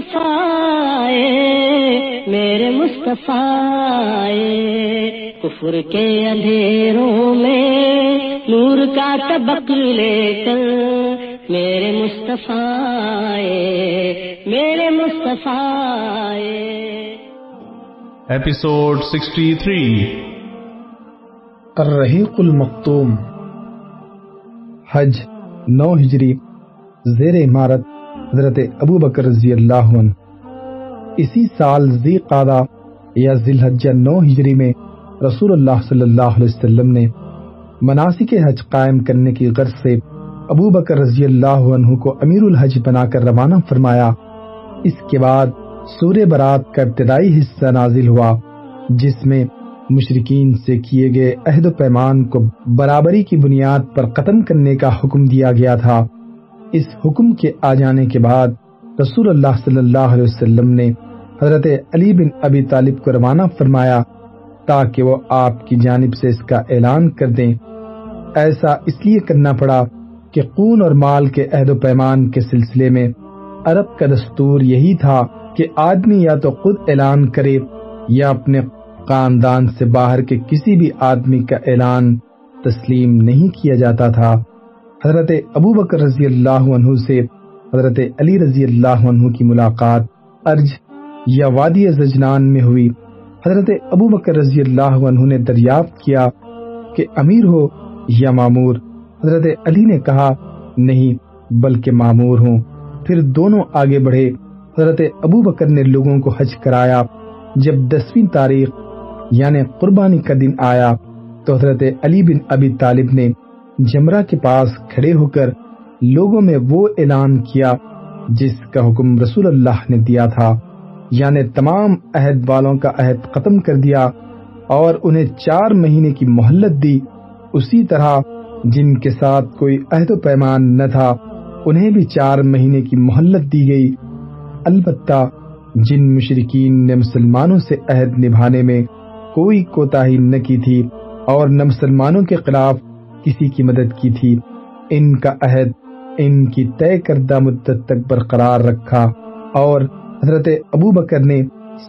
مصطفیٰ میرے مصطفیٰ۔ کفر کے اندھیروں میں نور کا طبق لے کر میرے مصطفیٰ میرے مصطفیٰ آئے۔ Episode 63 الرحیق المختوم حج نو ہجری زیر عمارت حضرت ابو بکر رضی اللہ عنہ۔ اسی سال ذی قادہ یا ذی الحجہ نو ہجری میں رسول اللہ صلی اللہ علیہ وسلم نے مناسک حج قائم کرنے کی غرض سے ابو بکر رضی اللہ عنہ کو امیر الحج بنا کر روانہ فرمایا۔ اس کے بعد سورہ برات کا ابتدائی حصہ نازل ہوا، جس میں مشرقین سے کیے گئے عہد و پیمان کو برابری کی بنیاد پر ختم کرنے کا حکم دیا گیا تھا۔ اس حکم کے آ جانے کے بعد رسول اللہ صلی اللہ علیہ وسلم نے حضرت علی بن ابی طالب کو روانہ فرمایا تاکہ وہ آپ کی جانب سے اس کا اعلان کر دیں۔ ایسا اس لیے کرنا پڑا کہ خون اور مال کے عہد و پیمان کے سلسلے میں عرب کا دستور یہی تھا کہ آدمی یا تو خود اعلان کرے یا اپنے خاندان سے باہر کے کسی بھی آدمی کا اعلان تسلیم نہیں کیا جاتا تھا۔ حضرت ابو بکر رضی اللہ عنہ سے حضرت علی رضی اللہ عنہ کی ملاقات ارج یا وادی زجنان میں ہوئی۔ حضرت ابو بکر رضی اللہ عنہ نے دریافت کیا کہ امیر ہو یا معمور حضرت علی نے کہا، نہیں، بلکہ معمور ہوں۔ پھر دونوں آگے بڑھے۔ حضرت ابو بکر نے لوگوں کو حج کرایا۔ جب دسویں تاریخ یعنی قربانی کا دن آیا، تو حضرت علی بن ابی طالب نے جمرہ کے پاس کھڑے ہو کر لوگوں میں وہ اعلان کیا جس کا حکم رسول اللہ نے دیا تھا۔ یعنی تمام عہد والوں کا عہد ختم کر دیا اور انہیں چار مہینے کی مہلت دی۔ اسی طرح جن کے ساتھ کوئی عہد و پیمان نہ تھا، انہیں بھی چار مہینے کی مہلت دی گئی۔ البتہ جن مشرقین نے مسلمانوں سے عہد نبھانے میں کوئی کوتا نہ کی تھی اور نہ مسلمانوں کے خلاف کسی کی مدد کی تھی۔ ان کا عہد، ان کی طے کردہ مدت تک برقرار رکھا۔ اور حضرت ابو بکر نے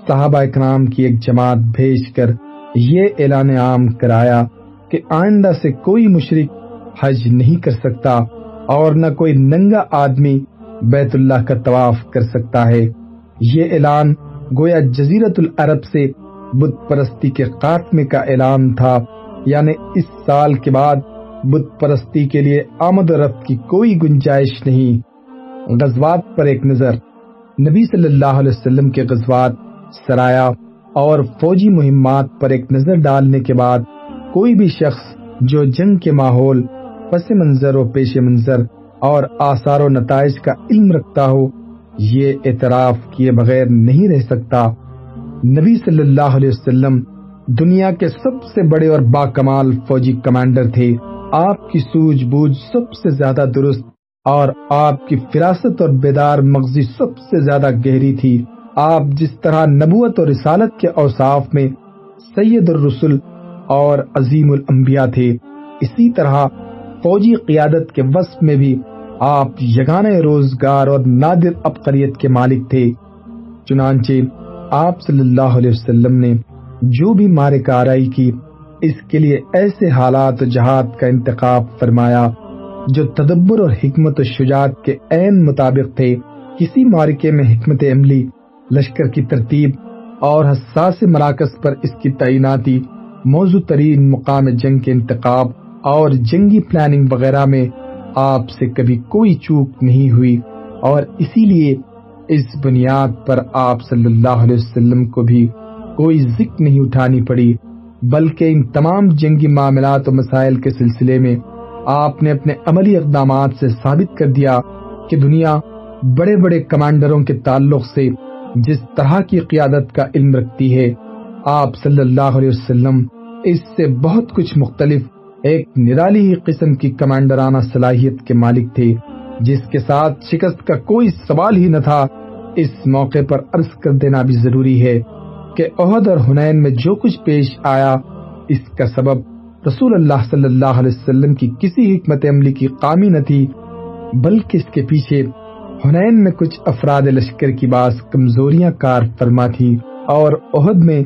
صحابہ اکرام کی ایک جماعت بھیج کر یہ اعلان عام کرایا کہ آئندہ سے کوئی مشرق حج نہیں کر سکتا اور نہ کوئی ننگا آدمی بیت اللہ کا طواف کر سکتا ہے۔ یہ اعلان گویا جزیرت العرب سے بت پرستی کے خاتمے کا اعلان تھا یعنی اس سال کے بعد بت پرستی کے لیے آمد و رفت کی کوئی گنجائش نہیں۔ غزوات پر ایک نظر۔ نبی صلی اللہ علیہ وسلم کے غزوات سرایا اور فوجی مہمات پر ایک نظر ڈالنے کے بعد، کوئی بھی شخص جو جنگ کے ماحول، پس منظر و پیش منظر اور آثار و نتائج کا علم رکھتا ہو، یہ اعتراف کیے بغیر نہیں رہ سکتا۔ نبی صلی اللہ علیہ وسلم دنیا کے سب سے بڑے اور با کمال فوجی کمانڈر تھے۔ آپ کی سوجھ بوجھ سب سے زیادہ درست اور آپ کی فراست اور بیدار مغزی سب سے زیادہ گہری تھی۔ آپ جس طرح نبوت اور رسالت کے اوصاف میں سید الرسل اور عظیم الانبیاء تھے، اسی طرح فوجی قیادت کے وصف میں بھی آپ یگان روزگار اور نادر ابقریت کے مالک تھے۔ چنانچہ آپ صلی اللہ علیہ وسلم نے جو بھی مارے کارائی کی اس کے لیے ایسے حالات و جہاد کا انتخاب فرمایا جو تدبر اور حکمت و شجاعت کے عین مطابق تھے۔ کسی مارکے میں حکمت عملی، لشکر کی ترتیب اور حساس مراکز پر اس کی تعیناتی، موضوع ترین مقام جنگ کے انتخاب اور جنگی پلاننگ وغیرہ میں آپ سے کبھی کوئی چوک نہیں ہوئی اور اسی لیے اس بنیاد پر آپ صلی اللہ علیہ وسلم کو بھی کوئی ذکر نہیں اٹھانی پڑی۔ بلکہ ان تمام جنگی معاملات و مسائل کے سلسلے میں آپ نے اپنے عملی اقدامات سے ثابت کر دیا کہ دنیا بڑے بڑے کمانڈروں کے تعلق سے جس طرح کی قیادت کا علم رکھتی ہے، آپ صلی اللہ علیہ وسلم اس سے بہت کچھ مختلف ایک نرالی ہی قسم کی کمانڈرانہ صلاحیت کے مالک تھے، جس کے ساتھ شکست کا کوئی سوال ہی نہ تھا۔ اس موقع پر عرض کر دینا بھی ضروری ہے کہ عہد اور حنین میں جو کچھ پیش آیا، اس کا سبب رسول اللہ صلی اللہ علیہ وسلم کی کسی حکمت عملی کی قامی نہ تھی، بلکہ اس کے پیچھے حنین میں کچھ افراد لشکر کی بعض کمزوریاں کار فرما تھی اور عہد میں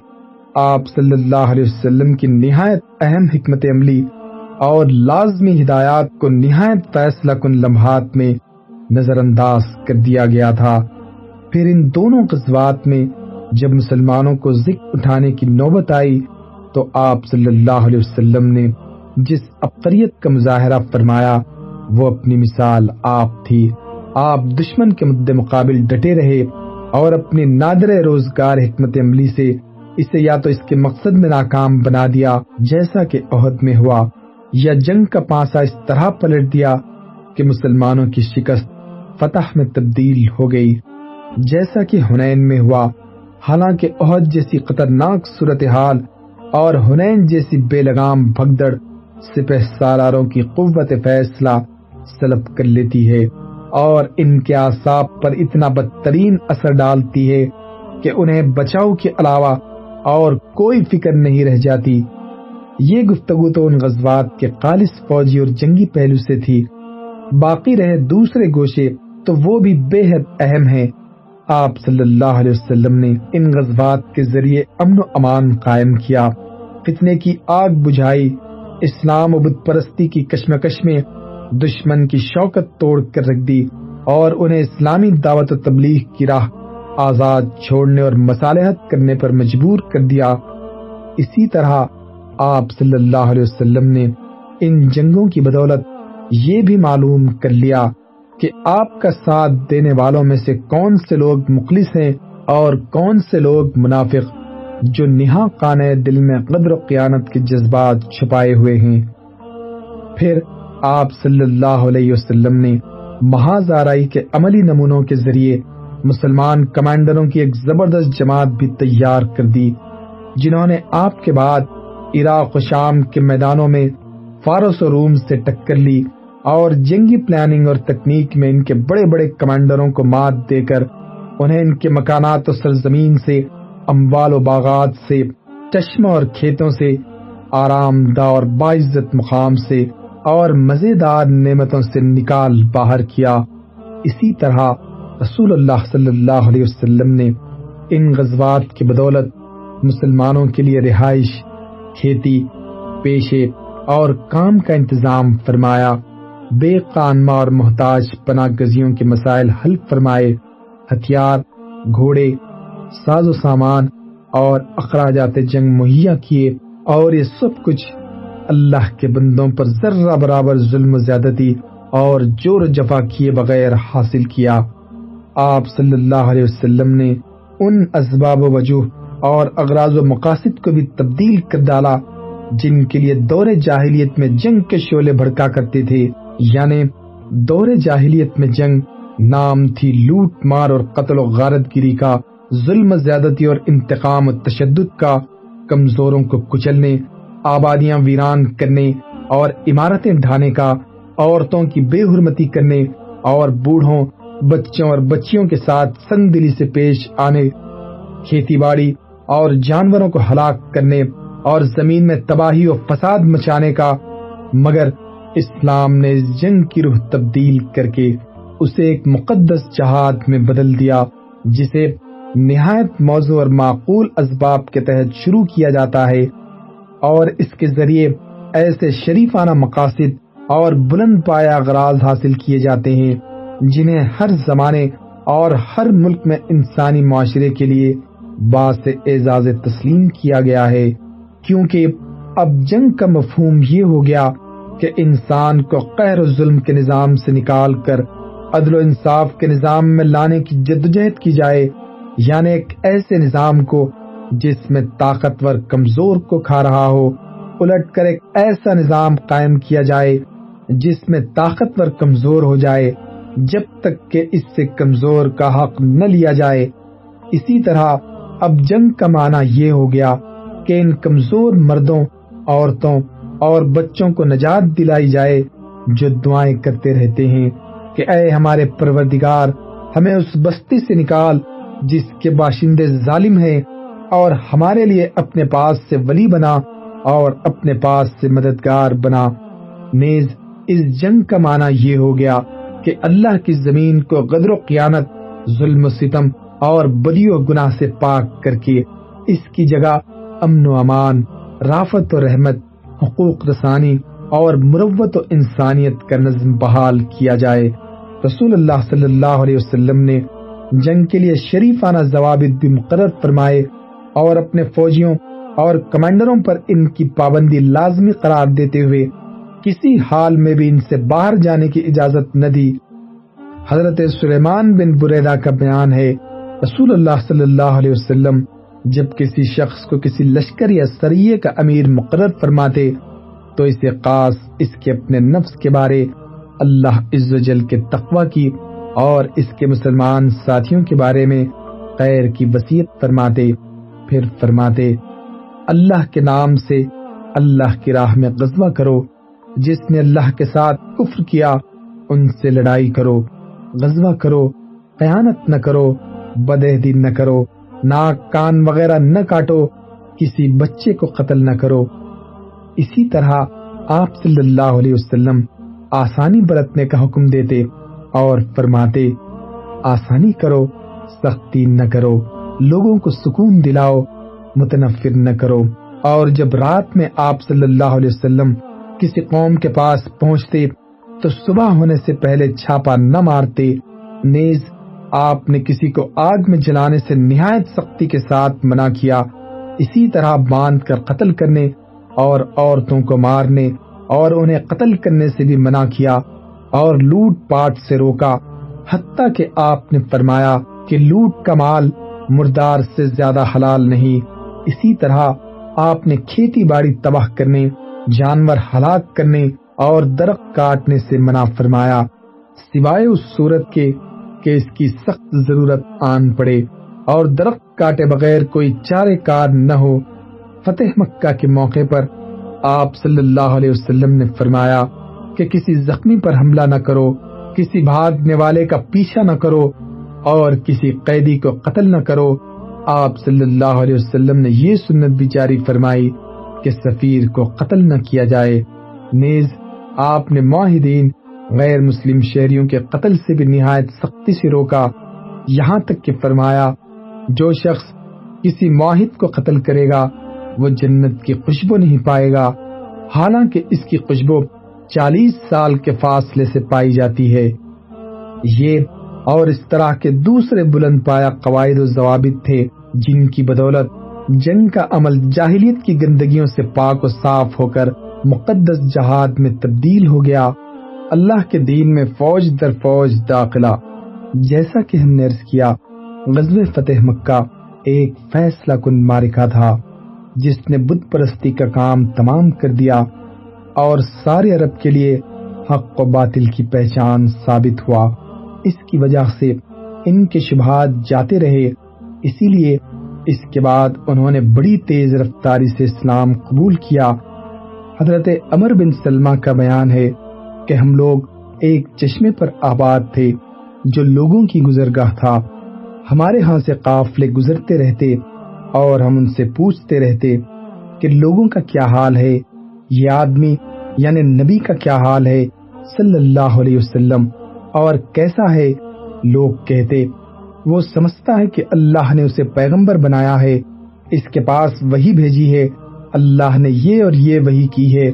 آپ صلی اللہ علیہ وسلم کی نہایت اہم حکمت عملی اور لازمی ہدایات کو نہایت فیصلہ کن لمحات میں نظر انداز کر دیا گیا تھا۔ پھر ان دونوں غزوات میں جب مسلمانوں کو ذکر اٹھانے کی نوبت آئی تو آپ صلی اللہ علیہ وسلم نے جس عبقریت کا مظاہرہ فرمایا، وہ اپنی مثال آپ تھی۔ آپ دشمن کے مد مقابل ڈٹے رہے اور اپنی نادر روزگار حکمت عملی سے اسے یا تو اس کے مقصد میں ناکام بنا دیا جیسا کہ عہد میں ہوا، یا جنگ کا پانسا اس طرح پلٹ دیا کہ مسلمانوں کی شکست فتح میں تبدیل ہو گئی۔ جیسا کہ حنین میں ہوا حالانکہ عہد جیسی خطرناک صورتحال اور حنین جیسی بے لگام بھگدڑ سپہ سالاروں کی قوت فیصلہ سلب کر لیتی ہے اور ان کے اعصاب پر اتنا بدترین اثر ڈالتی ہے کہ انہیں بچاؤ کے علاوہ اور کوئی فکر نہیں رہ جاتی۔ یہ گفتگو تو ان غزوات کے خالص فوجی اور جنگی پہلو سے تھی۔ باقی رہے دوسرے گوشے تو وہ بھی بے حد اہم ہیں۔ آپ صلی اللہ علیہ وسلم نے ان غزوات کے ذریعے امن و امان قائم کیا۔ فتنے کی آگ بجھائی، اسلام و بت پرستی کی کشمکش میں دشمن کی شوکت توڑ کر رکھ دی اور انہیں اسلامی دعوت و تبلیغ کی راہ آزاد چھوڑنے اور مصالحت کرنے پر مجبور کر دیا۔ اسی طرح آپ صلی اللہ علیہ وسلم نے ان جنگوں کی بدولت یہ بھی معلوم کر لیا کہ آپ کا ساتھ دینے والوں میں سے کون سے لوگ مخلص ہیں اور کون سے لوگ منافق جو نہا خانے دل میں قدر و قیانت کے جذبات چھپائے ہوئے ہیں۔ پھر آپ صلی اللہ علیہ وسلم نے محاذ آرائی کے عملی نمونوں کے ذریعے مسلمان کمانڈروں کی ایک زبردست جماعت بھی تیار کر دی، جنہوں نے آپ کے بعد عراق و شام کے میدانوں میں فارس و روم سے ٹکر لی۔ اور جنگی پلاننگ اور تکنیک میں ان کے بڑے بڑے کمانڈروں کو مات دے کر انہیں ان کے مکانات و سرزمین سے، اموال و باغات سے، چشمہ اور کھیتوں سے، آرام دہ اور باعزت مقام سے اور مزیدار نعمتوں سے نکال باہر کیا۔ اسی طرح رسول اللہ صلی اللہ علیہ وسلم نے ان غزوات کی بدولت مسلمانوں کے لیے رہائش، کھیتی، پیشے اور کام کا انتظام فرمایا۔ بے قانما اور محتاج پناہ گزیوں کے مسائل حل فرمائے، ہتھیار، گھوڑے، ساز و سامان اور اخراجات جنگ مہیا کیے اور یہ سب کچھ اللہ کے بندوں پر ذرہ برابر ظلم و زیادتی اور جور جفا کیے بغیر حاصل کیا۔ آپ صلی اللہ علیہ وسلم نے ان اسباب و وجوہ اور اغراض و مقاصد کو بھی تبدیل کر ڈالا، جن کے لیے دور جاہلیت میں جنگ کے شعلے بھڑکا کرتے تھے۔ یعنی دور جاہلیت میں جنگ، نام تھی لوٹ مار اور قتل و غارت گیری کا، ظلم زیادتی اور انتقام و تشدد کا، کمزوروں کو کچلنے، آبادیاں ویران کرنے اور عمارتیں ڈھانے کا، عورتوں کی بے حرمتی کرنے اور بوڑھوں، بچوں اور بچیوں کے ساتھ سنگ دلی سے پیش آنے، کھیتی باڑی اور جانوروں کو ہلاک کرنے اور زمین میں تباہی و فساد مچانے کا، مگر اسلام نے اس جنگ کی روح تبدیل کر کے اسے ایک مقدس جہاد میں بدل دیا، جسے نہایت موضوع اور معقول اسباب کے تحت شروع کیا جاتا ہے۔ اور اس کے ذریعے ایسے شریفانہ مقاصد اور بلند پایا اغراض حاصل کیے جاتے ہیں، جنہیں ہر زمانے اور ہر ملک میں انسانی معاشرے کے لیے باعث اعزاز تسلیم کیا گیا ہے۔ کیونکہ اب جنگ کا مفہوم یہ ہو گیا کہ انسان کو قہر و ظلم کے نظام سے نکال کر عدل و انصاف کے نظام میں لانے کی جدوجہد کی جائے یعنی ایک ایسے نظام کو جس میں طاقتور کمزور کو کھا رہا ہو، الٹ کر ایک ایسا نظام قائم کیا جائے جس میں طاقتور کمزور ہو جائے، جب تک کہ اس سے کمزور کا حق نہ لیا جائے۔ اسی طرح اب جنگ کا معنی یہ ہو گیا کہ ان کمزور مردوں، عورتوں اور بچوں کو نجات دلائی جائے، جو دعائیں کرتے رہتے ہیں کہ اے ہمارے پروردگار، ہمیں اس بستی سے نکال جس کے باشندے ظالم ہیں، اور ہمارے لیے اپنے پاس سے ولی بنا اور اپنے پاس سے مددگار بنا۔ نیز، اس جنگ کا معنی یہ ہو گیا کہ اللہ کی زمین کو غدر و قیانت ظلم و ستم اور بدی و گناہ سے پاک کر کے اس کی جگہ امن و امان، رافت و رحمت حقوق رسانی اور مروت و انسانیت کا نظم بحال کیا جائے۔ رسول اللہ صلی اللہ علیہ وسلم نے جنگ کے لیے شریفانہ ضوابط بھی مقرر فرمائے اور اپنے فوجیوں اور کمانڈروں پر ان کی پابندی لازمی قرار دیتے ہوئے کسی حال میں بھی ان سے باہر جانے کی اجازت نہ دی۔ حضرت سلیمان بن بریدہ کا بیان ہے۔ رسول اللہ صلی اللہ علیہ وسلم جب کسی شخص کو کسی لشکر یا سریے کا امیر مقرر فرماتے، تو اسے خاص اس کے اپنے نفس کے بارے، اللہ عز و جل کے تقوی کی اور اس کے مسلمان ساتھیوں کے بارے میں خیر کی وسیعت فرماتے، پھر فرماتے، اللہ کے نام سے اللہ کی راہ میں غزوہ کرو، جس نے اللہ کے ساتھ کفر کیا، ان سے لڑائی کرو، غزوہ کرو، قیانت نہ کرو بدہدی نہ کرو ناک کان وغیرہ نہ کاٹو، کسی بچے کو قتل نہ کرو۔ اسی طرح آپ صلی اللہ علیہ وسلم آسانی برتنے کا حکم دیتے اور فرماتے، آسانی کرو، سختی نہ کرو، لوگوں کو سکون دلاؤ، متنفر نہ کرو۔ اور جب رات میں آپ صلی اللہ علیہ وسلم کسی قوم کے پاس پہنچتے، تو صبح ہونے سے پہلے چھاپا نہ مارتے، نیز آپ نے کسی کو آگ میں جلانے سے نہایت سختی کے ساتھ منع کیا، اسی طرح باندھ کر قتل کرنے اور عورتوں کو مارنے اور انہیں قتل کرنے سے بھی منع کیا اور لوٹ پاٹ سے روکا۔ حتیٰ کہ آپ نے فرمایا کہ لوٹ کا مال مردار سے زیادہ حلال نہیں۔ اسی طرح آپ نے کھیتی باڑی تباہ کرنے، جانور ہلاک کرنے اور درخت کاٹنے سے منع فرمایا۔ سوائے اس صورت کے کہ اس کی سخت ضرورت آن پڑے اور درخت کاٹے بغیر کوئی چارے کار نہ ہو۔ فتح مکہ کے موقع پر آپ صلی اللہ علیہ وسلم نے فرمایا کہ کسی زخمی پر حملہ نہ کرو، کسی بھاگنے والے کا پیچھا نہ کرو اور کسی قیدی کو قتل نہ کرو۔ آپ صلی اللہ علیہ وسلم نے یہ سنت بھی جاری فرمائی کہ سفیر کو قتل نہ کیا جائے۔ نیز آپ نے معاہدین غیر مسلم شہریوں کے قتل سے بھی نہایت سختی سے روکا، یہاں تک کہ فرمایا، جو شخص کسی معاہد کو قتل کرے گا، وہ جنت کی خوشبو نہیں پائے گا۔ حالانکہ اس کی خوشبو چالیس سال کے فاصلے سے پائی جاتی ہے۔ یہ اور اس طرح کے دوسرے بلند پایا قواعد و ضوابط تھے جن کی بدولت جنگ کا عمل جاہلیت کی گندگیوں سے پاک و صاف ہو کر مقدس جہاد میں تبدیل ہو گیا۔ اللہ کے دین میں فوج در فوج داخلہ۔ جیسا کہ ہم نے عرض کیا غزل فتح مکہ ایک فیصلہ کن مارکا تھا، جس نے بت پرستی کا کام تمام کر دیا اور سارے عرب کے لیے حق و باطل کی پہچان ثابت ہوا۔ اس کی وجہ سے ان کے شبہات جاتے رہے، اسی لیے اس کے بعد انہوں نے بڑی تیز رفتاری سے اسلام قبول کیا۔ حضرت امر بن سلمہ کا بیان ہے کہ ہم لوگ ایک چشمے پر آباد تھے جو لوگوں کی گزرگاہ تھا۔ ہمارے ہاں سے قافلے گزرتے رہتے اور ہم ان سے پوچھتے رہتے کہ لوگوں کا کیا حال ہے؟ یہ آدمی یعنی نبی کا کیا حال ہے؟ صلی اللہ علیہ وسلم۔ اور کیسا ہے؟ لوگ کہتے، وہ سمجھتا ہے کہ اللہ نے اسے پیغمبر بنایا ہے۔ اس کے پاس وہی بھیجی ہے۔ اللہ نے یہ اور یہ وہی کی ہے۔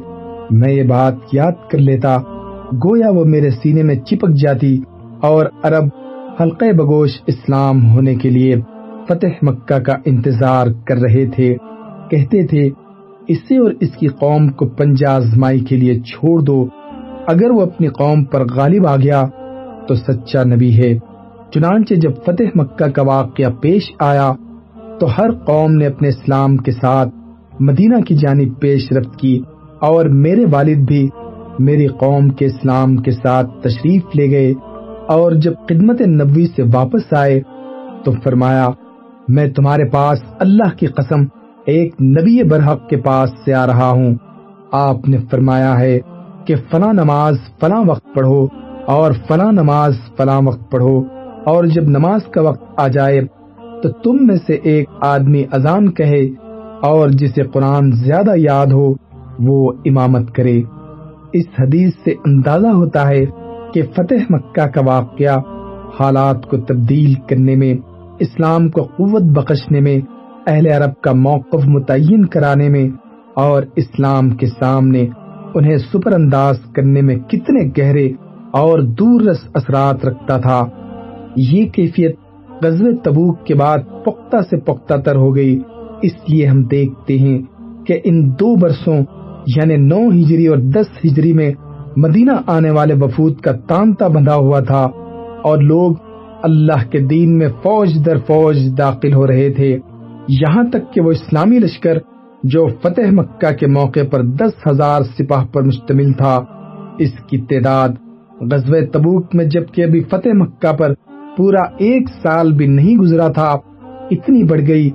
میں یہ بات یاد کر لیتا گویا وہ میرے سینے میں چپک جاتی اور عرب حلقہ بگوش اسلام ہونے کے لیے فتح مکہ کا انتظار کر رہے تھے، کہتے تھے اسے اور اس کی قوم کو پنجا آزمائی کے لیے چھوڑ دو، اگر وہ اپنی قوم پر غالب آ گیا تو سچا نبی ہے۔ چنانچہ جب فتح مکہ کا واقعہ پیش آیا تو ہر قوم نے اپنے اسلام کے ساتھ مدینہ کی جانب پیش رفت کی اور میرے والد بھی میری قوم کے اسلام کے ساتھ تشریف لے گئے اور جب خدمت نبوی سے واپس آئے تو فرمایا، میں تمہارے پاس اللہ کی قسم ایک نبی برحق کے پاس سے آ رہا ہوں۔ آپ نے فرمایا ہے کہ فلاں نماز فلاں وقت پڑھو اور فلاں نماز فلاں وقت پڑھو اور جب نماز کا وقت آ جائے تو تم میں سے ایک آدمی اذان کہے اور جسے قرآن زیادہ یاد ہو وہ امامت کرے۔ اس حدیث سے اندازہ ہوتا ہے کہ فتح مکہ کا واقعہ حالات کو تبدیل کرنے میں، اسلام کو قوت بخشنے میں، اہل عرب کا موقف متعین کرانے میں اور اسلام کے سامنے انہیں سپر انداز کرنے میں کتنے گہرے اور دور رس اثرات رکھتا تھا۔ یہ کیفیت غزوہ تبوک کے بعد پختہ سے پختہ تر ہو گئی۔ اس لیے ہم دیکھتے ہیں کہ ان دو برسوں یعنی نو ہجری اور دس ہجری میں مدینہ آنے والے وفود کا تانتا بندھا ہوا تھا اور لوگ اللہ کے دین میں فوج در فوج داخل ہو رہے تھے۔ یہاں تک کہ وہ اسلامی لشکر جو فتح مکہ کے موقع پر دس ہزار سپاہ پر مشتمل تھا، اس کی تعداد غزوہ تبوک میں جبکہ ابھی فتح مکہ پر پورا ایک سال بھی نہیں گزرا تھا، اتنی بڑھ گئی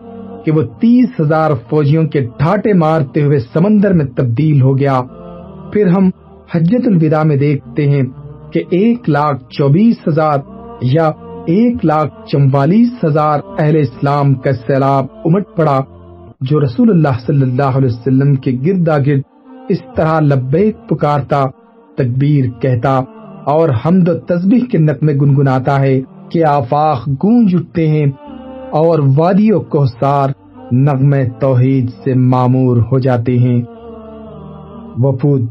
کہ وہ تیس ہزار فوجیوں کے ڈھاٹے مارتے ہوئے سمندر میں تبدیل ہو گیا۔ پھر ہم حجت الوداع میں دیکھتے ہیں کہ ایک لاکھ چوبیس ہزار یا ایک لاکھ چوالیس ہزار اہل اسلام کا سیلاب امٹ پڑا، جو رسول اللہ صلی اللہ علیہ وسلم کے گردا گرد اس طرح لبیک پکارتا تکبیر کہتا اور حمد و تسبیح کے نقمے گنگناتا ہے کہ آفاق گونج اٹھتے ہیں۔ اور وادی و کوسار نغمے توحید سے معمور ہو جاتے ہیں۔ وفود،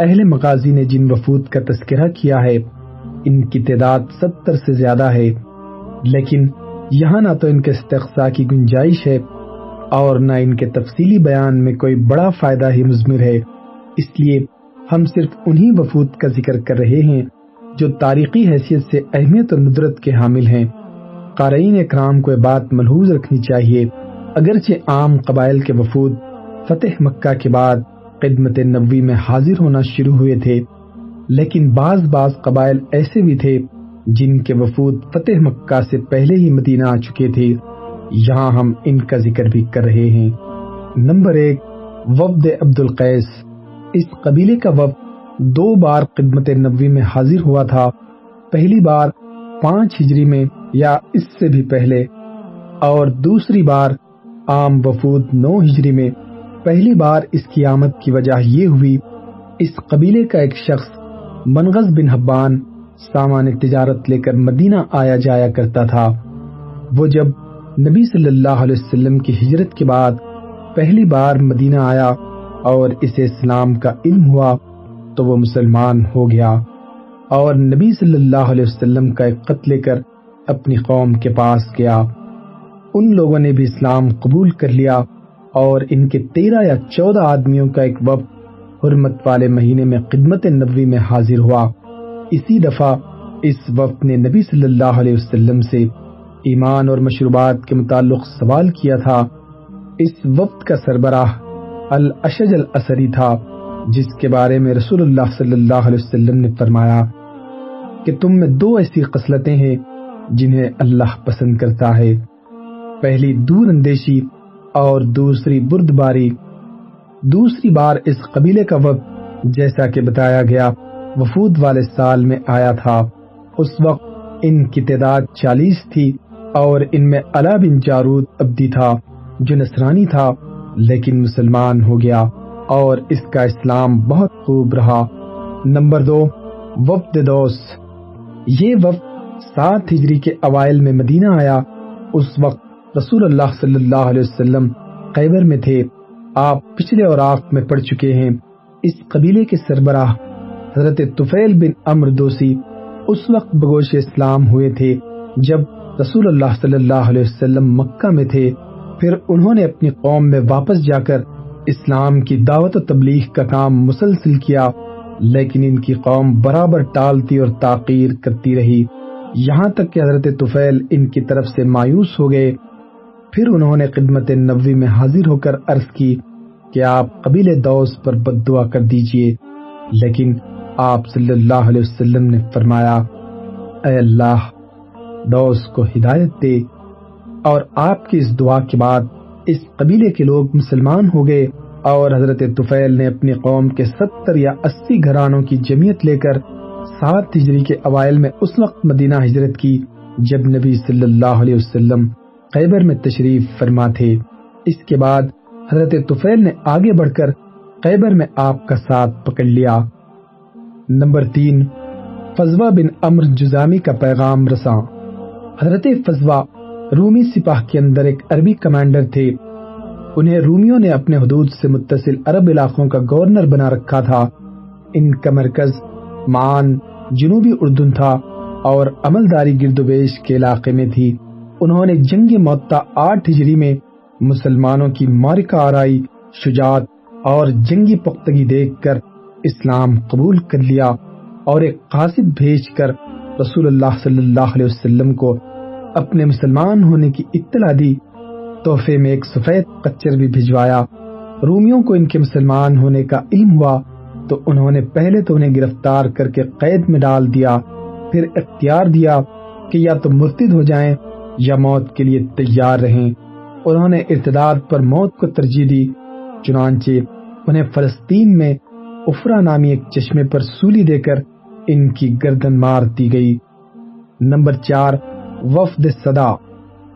اہل مغازی نے جن وفود کا تذکرہ کیا ہے، ان کی تعداد ستر سے زیادہ ہے۔ لیکن یہاں نہ تو ان کے استقصا کی گنجائش ہے اور نہ ان کے تفصیلی بیان میں کوئی بڑا فائدہ ہی مضمر ہے۔ اس لیے ہم صرف انہی وفود کا ذکر کر رہے ہیں جو تاریخی حیثیت سے اہمیت اور ندرت کے حامل ہیں۔ قارئین اکرام کو یہ بات ملحوظ رکھنی چاہیے، اگرچہ عام قبائل کے وفود فتح مکہ کے بعد خدمت نبوی میں حاضر ہونا شروع ہوئے تھے، لیکن بعض بعض قبائل ایسے بھی تھے جن کے وفود فتح مکہ سے پہلے ہی مدینہ آ چکے تھے۔ یہاں ہم ان کا ذکر بھی کر رہے ہیں۔ نمبر ایک، وفد عبد القیس اس قبیلے کا وفد دو بار خدمت نبوی میں حاضر ہوا تھا۔ پہلی بار پانچ ہجری میں یا اس سے بھی پہلے۔ اور دوسری بار عام وفود نو ہجری میں پہلی بار اس کی آمد کی وجہ یہ ہوئی، اس قبیلے کا ایک شخص منغز بن حبان سامان تجارت لے کر مدینہ آیا جایا کرتا تھا۔ وہ جب نبی صلی اللہ علیہ وسلم کی ہجرت کے بعد پہلی بار مدینہ آیا اور اسے اسلام کا علم ہوا، تو وہ مسلمان ہو گیا۔ اور نبی صلی اللہ علیہ وسلم کا ایک خط لے کر اپنی قوم کے پاس گیا۔ ان لوگوں نے بھی اسلام قبول کر لیا اور ان کے تیرہ یا چودہ آدمیوں کا ایک وقت حرمت والے مہینے میں خدمت نبوی میں حاضر ہوا۔ اسی دفعہ اس وقت نے نبی صلی اللہ علیہ وسلم سے ایمان اور مشروبات کے متعلق سوال کیا تھا۔ اس وقت کا سربراہ الاشج الاسری تھا، جس کے بارے میں رسول اللہ صلی اللہ علیہ وسلم نے فرمایا کہ تم میں دو ایسی قسلتیں ہیں جنہیں اللہ پسند کرتا ہے۔ پہلی دور اندیشی اور دوسری برد باری دوسری بار اس قبیلے کا وقت جیسا کہ بتایا گیا، وفود والے سال میں آیا تھا۔ اس وقت ان کی تعداد چالیس تھی اور ان میں علا بن جارود ابدی تھا، جو نصرانی تھا، لیکن مسلمان ہو گیا اور اس کا اسلام بہت خوب رہا۔ نمبر دو، وفد دوس یہ وفد سات ہجری کے اوائل میں مدینہ آیا، اس وقت رسول اللہ صلی اللہ علیہ وسلم خیبر میں تھے۔ آپ پچھلے اور آخ میں پڑ چکے ہیں۔ اس قبیلے کے سربراہ حضرت طفیل بن امر دوسی اس وقت بگوش اسلام ہوئے تھے۔ جب رسول اللہ صلی اللہ علیہ وسلم مکہ میں تھے، پھر انہوں نے اپنی قوم میں واپس جا کر اسلام کی دعوت و تبلیغ کا کام مسلسل کیا، لیکن ان کی قوم برابر ٹالتی اور تاخیر کرتی رہی۔ یہاں تک کہ حضرت طفیل ان کی طرف سے مایوس ہو گئے۔ پھر انہوں نے خدمت نبوی میں حاضر ہو کر عرض کی کہ آپ قبیل دوس پر بد دعا کر دیجیے۔ لیکن آپ صلی اللہ علیہ وسلم نے فرمایا، اے اللہ دوس کو ہدایت دے۔ اور آپ کی اس دعا کے بعد اس قبیلے کے لوگ مسلمان ہو گئے۔ اور حضرت طفیل نے اپنی قوم کے ستر یا اسی گھرانوں کی جمعیت لے کر سات ہجری کے اوائل میں اس وقت مدینہ ہجرت کی، جب نبی صلی اللہ علیہ وسلم خیبر میں تشریف فرما تھے اس کے بعد حضرت طفیل نے آگے بڑھ کر خیبر میں آپ کا ساتھ پکڑ لیا۔ نمبر تین، فضوہ بن امر جزامی کا پیغام رساں۔ حضرت فضوہ رومی سپاہ کے اندر ایک عربی کمانڈر تھے۔ انہیں رومیوں نے اپنے حدود سے متصل عرب علاقوں کا گورنر بنا رکھا تھا۔ ان کا مرکز مان جنوبی اردن تھا اور عملداری گرد و بیش کے علاقے میں تھی۔ انہوں نے جنگ معطا آٹھ ہجری میں مسلمانوں کی مارکہ آرائی، شجاعت اور جنگی پختگی دیکھ کر اسلام قبول کر لیا اور ایک قاصد بھیج کر رسول اللہ صلی اللہ علیہ وسلم کو اپنے مسلمان ہونے کی اطلاع دی۔ تحفے میں ایک سفید کچر بھی بھجوایا۔ رومیوں کو ان کے مسلمان ہونے کا علم ہوا۔ تو انہوں نے پہلے تو انہیں گرفتار کر کے قید میں ڈال دیا، پھر اختیار دیا کہ یا تو مرتد ہو جائیں یا موت کے لیے تیار رہیں۔ انہوں نے ارتداد پر موت کو ترجیح دی، چنانچہ انہیں فلسطین میں افرا نامی ایک چشمے پر سولی دے کر ان کی گردن مار دی گئی۔ نمبر چار، وفد صدا۔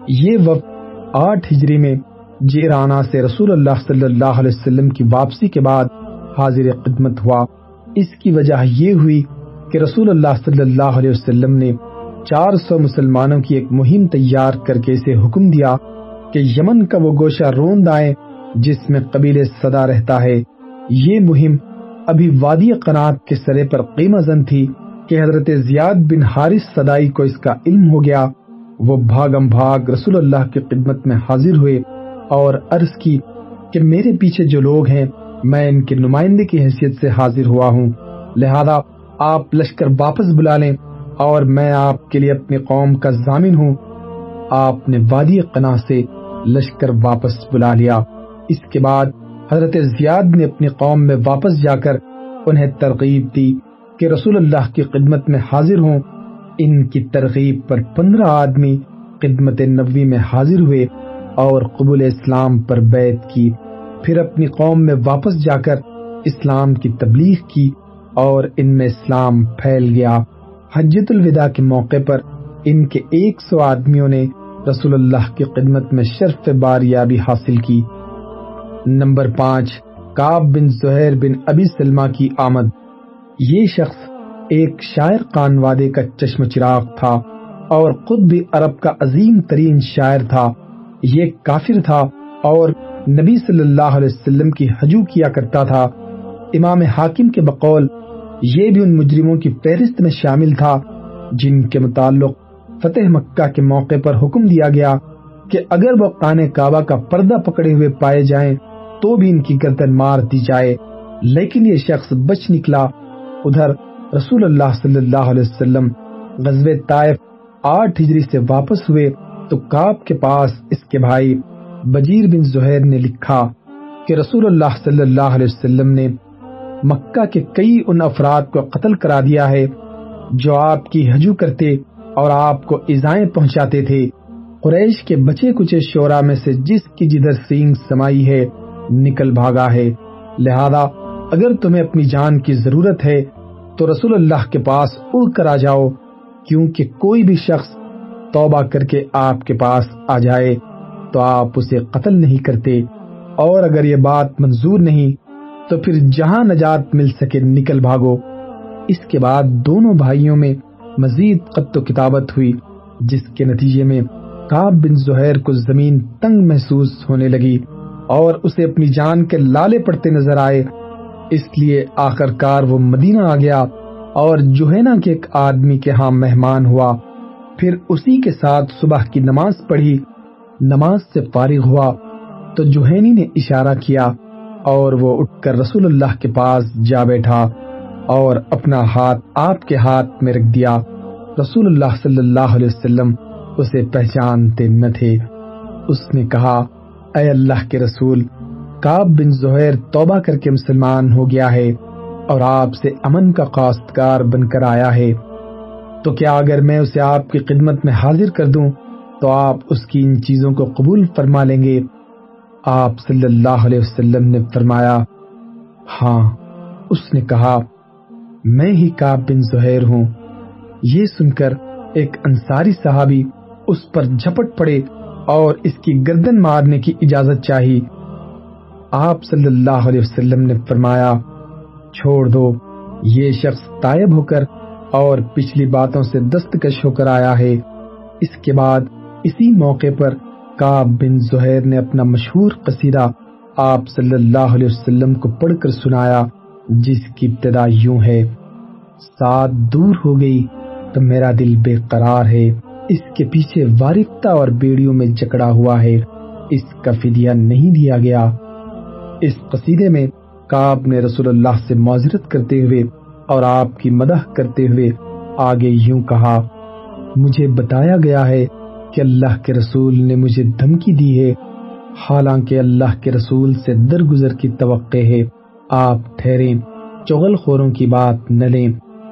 یہ وفد آٹھ ہجری میں جیرانہ سے رسول اللہ صلی اللہ علیہ وسلم کی واپسی کے بعد حاضر خدمت ہوا۔ اس کی وجہ یہ ہوئی کہ رسول اللہ صلی اللہ علیہ وسلم نے چار سو مسلمانوں کی ایک مہم تیار کر کے اسے حکم دیا کہ یمن کا وہ گوشہ روند آئے جس میں قبیل صدا رہتا ہے۔ یہ مہم ابھی وادی قنات کے سرے پر قیمہ زن تھی کہ حضرت زیاد بن حارث صدائی کو اس کا علم ہو گیا۔ وہ بھاگم بھاگ رسول اللہ کی خدمت میں حاضر ہوئے اور عرض کی کہ میرے پیچھے جو لوگ ہیں میں ان کے نمائندے کی حیثیت سے حاضر ہوا ہوں۔ لہذا آپ لشکر واپس بلا لیں اور میں آپ کے لیے اپنی قوم کا ضامن ہوں۔ آپ نے وادی قنا سے لشکر واپس بلا لیا۔ اس کے بعد حضرت زیاد نے اپنی قوم میں واپس جا کر انہیں ترغیب دی کہ رسول اللہ کی خدمت میں حاضر ہوں۔ ان کی ترغیب پر پندرہ آدمی خدمت نبوی میں حاضر ہوئے اور قبول اسلام پر بیعت کی۔ پھر اپنی قوم میں واپس جا کر اسلام کی تبلیغ کی اور ان میں اسلام پھیل گیا۔ حجت الوداع کے موقع پر ان کے ایک سو آدمیوں نے رسول اللہ کی خدمت میں شرف باریابی حاصل کی۔ نمبر پانچ کاب بن زہیر بن ابی سلمہ کی آمد۔ یہ شخص ایک شاعر قان وادے کا چشم چراغ تھا اور خود بھی عرب کا عظیم ترین شاعر تھا۔ یہ کافر تھا اور نبی صلی اللہ علیہ وسلم کی حجو کیا کرتا تھا۔ امام حاکم کے بقول یہ بھی ان مجرموں کی فہرست میں شامل تھا، جن کے متعلق فتح مکہ کے موقع پر حکم دیا گیا کہ اگر وہ قان کعبہ کا پردہ پکڑے ہوئے پائے جائیں تو بھی ان کی گردن مار دی جائے۔ لیکن یہ شخص بچ نکلا۔ ادھر رسول اللہ صلی اللہ علیہ وسلم غزب طائف آٹھ ہجری سے واپس ہوئے تو کاب کے پاس اس کے بھائی بجیر بن زہیر نے لکھا کہ رسول اللہ صلی اللہ علیہ وسلم نے مکہ کے کئی ان افراد کو قتل کرا دیا ہے جو آپ کی حجو کرتے اور آپ کو ایزائیں پہنچاتے تھے۔ قریش کے بچے کچے شورا میں سے جس کی جدھر سینگ سمائی ہے، نکل بھاگا ہے۔ لہذا اگر تمہیں اپنی جان کی ضرورت ہے، تو رسول اللہ کے پاس اڑ کر آ جاؤ، کیونکہ کوئی بھی شخص توبہ کر کے آپ کے پاس آ جائے۔ تو آپ اسے قتل نہیں کرتے۔ اور اگر یہ بات منظور نہیں، تو پھر جہاں نجات مل سکے نکل بھاگو۔ اس کے بعد دونوں بھائیوں میں مزید قط و کتابت ہوئی، جس کے نتیجے میں کاب بن زہیر کو زمین تنگ محسوس ہونے لگی اور اسے اپنی جان کے لالے پڑتے نظر آئے۔ اس لیے آخر کار وہ مدینہ آ گیا اور جوہینا کے ایک آدمی کے ہاں مہمان ہوا۔ پھر اسی کے ساتھ صبح کی نماز پڑھی۔ نماز سے فارغ ہوا تو جوہینی نے اشارہ کیا اور وہ اٹھ کر رسول اللہ کے پاس جا بیٹھا اور اپنا ہاتھ آپ کے ہاتھ میں رکھ دیا۔ رسول اللہ صلی اللہ علیہ وسلم اسے پہچانتے نہ تھے۔ اس نے کہا، اے اللہ کے رسول کاب بن زہیر توبہ کر کے مسلمان ہو گیا ہے اور آپ سے امن کا کاشتکار بن کر آیا ہے۔ تو کیا اگر میں اسے آپ کی خدمت میں حاضر کر دوں تو آپ اس کی ان چیزوں کو قبول فرما لیں گے۔ آپ صلی اللہ علیہ وسلم نے فرمایا ہاں اس نے کہا، میں ہی کاب بن زہیر ہوں۔ یہ سن کر ایک انصاری صحابی اس پر جھپٹ پڑے اور اس کی گردن مارنے کی اجازت چاہی۔ آپ صلی اللہ علیہ وسلم نے فرمایا، چھوڑ دو، یہ شخص تائب ہو کر اور پچھلی باتوں سے دستکش ہو کر آیا ہے۔ اس کے بعد اسی موقع پر کاب بن زہیر نے اپنا مشہور قصیدہ آپ صلی اللہ علیہ وسلم کو پڑھ کر سنایا، جس کی ابتدا یوں ہے ساتھ دور ہو گئی تو میرا دل بے قرار ہے، اس کے پیچھے وارفتہ اور بیڑیوں میں جکڑا ہوا ہے، اس کا فدیہ نہیں دیا گیا۔ اس قصیدے میں کاب نے رسول اللہ سے معذرت کرتے ہوئے اور آپ کی مدح کرتے ہوئے آگے یوں کہا، مجھے بتایا گیا ہے کہ اللہ کے رسول نے مجھے دھمکی دی ہے۔ حالانکہ اللہ کے رسول سے درگزر کی توقع ہے۔ آپ ٹھہریں، چغل خوروں کی بات نہ لیں۔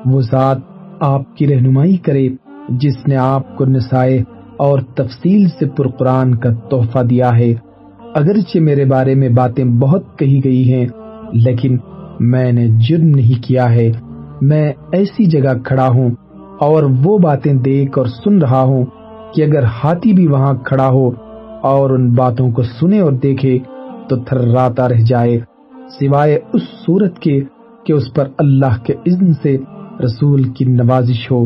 وہ ذات آپ کی رہنمائی کرے، جس نے آپ کو نسائے اور تفصیل سے پرقرآن کا تحفہ دیا ہے۔ اگرچہ میرے بارے میں باتیں بہت کہی گئی ہیں، لیکن میں نے جرم نہیں کیا ہے۔ میں ایسی جگہ کھڑا ہوں اور وہ باتیں دیکھ اور سن رہا ہوں۔ کہ اگر ہاتھی بھی وہاں کھڑا ہو اور ان باتوں کو سنے اور دیکھے تو تھراتا رہ جائے، سوائے اس صورت کے کہ اس پر اللہ کے اذن سے رسول کی نوازش ہو،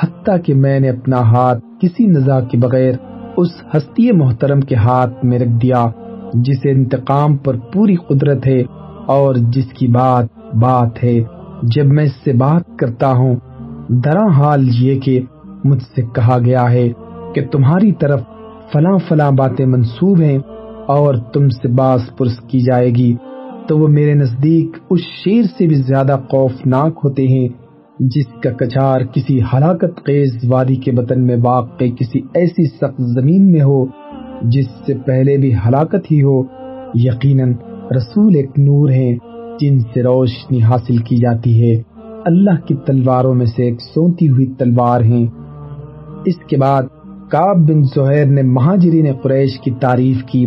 حتیٰ کہ میں نے اپنا ہاتھ کسی نزا کے بغیر اس ہستی محترم کے ہاتھ میں رکھ دیا، جسے انتقام پر پوری قدرت ہے اور جس کی بات بات ہے۔ جب میں اس سے بات کرتا ہوں درا حال یہ کہ مجھ سے کہا گیا ہے کہ تمہاری طرف فلاں فلاں باتیں منسوب ہیں اور تم سے باس پرس کی جائے گی، تو وہ میرے نزدیک اس شیر سے بھی زیادہ خوفناک ہوتے ہیں، جس کا کچار کسی ہلاکت خیز وادی کے بطن میں واقع کسی ایسی سخت زمین میں ہو، جس سے پہلے بھی ہلاکت ہی ہو۔ یقیناً رسول ایک نور ہیں جن سے روشنی حاصل کی جاتی ہے۔ اللہ کی تلواروں میں سے ایک سونتی ہوئی تلوار ہیں۔ اس کے بعد کاب بن زہیر نے مہاجرین قریش کی تعریف کی،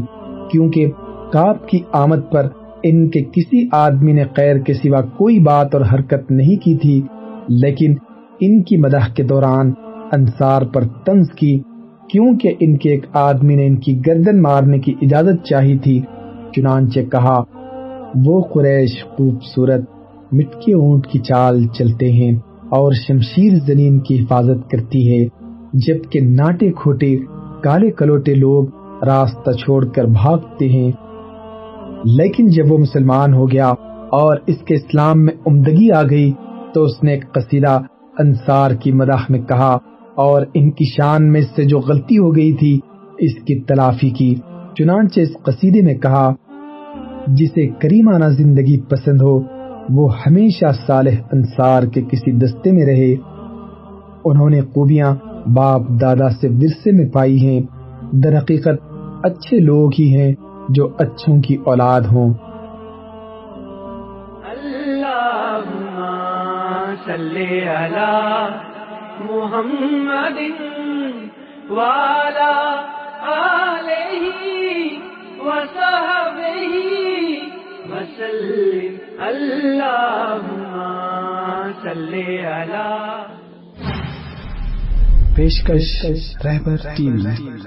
کیونکہ کاب کی آمد پر ان کے کسی آدمی نے خیر کے سوا کوئی بات اور حرکت نہیں کی تھی، لیکن ان کی مدح کے دوران انصار پر طنز کی، کیونکہ ان کے ایک آدمی نے ان کی گردن مارنے کی اجازت چاہی تھی، چنانچہ کہا، وہ قریش خوبصورت مٹکے اونٹ کی چال چلتے ہیں اور شمشیر زمین کی حفاظت کرتی ہے۔ جبکہ ناٹے کھوٹے کالے کلوٹے لوگ راستہ چھوڑ کر بھاگتے ہیں۔ لیکن جب وہ مسلمان ہو گیا اور اس کے اسلام میں عمدگی آ گئی تو اس نے ایک قصیدہ انصار کی مداح میں کہا اور ان کی شان میں سے جو غلطی ہو گئی تھی اس کی تلافی کی۔ چنانچہ اس قصیدے میں کہا، جسے کریمانہ زندگی پسند ہو، وہ ہمیشہ صالح انصار کے کسی دستے میں رہے۔ انہوں نے خوبیاں باپ دادا سے ورثے میں پائی ہیں، در حقیقت اچھے لوگ ہی ہیں جو اچھوں کی اولاد ہوں۔ محمد والا آلہ وصحبہ وسلم۔ اللہم صلی علی پیشکش رہبر ٹی وی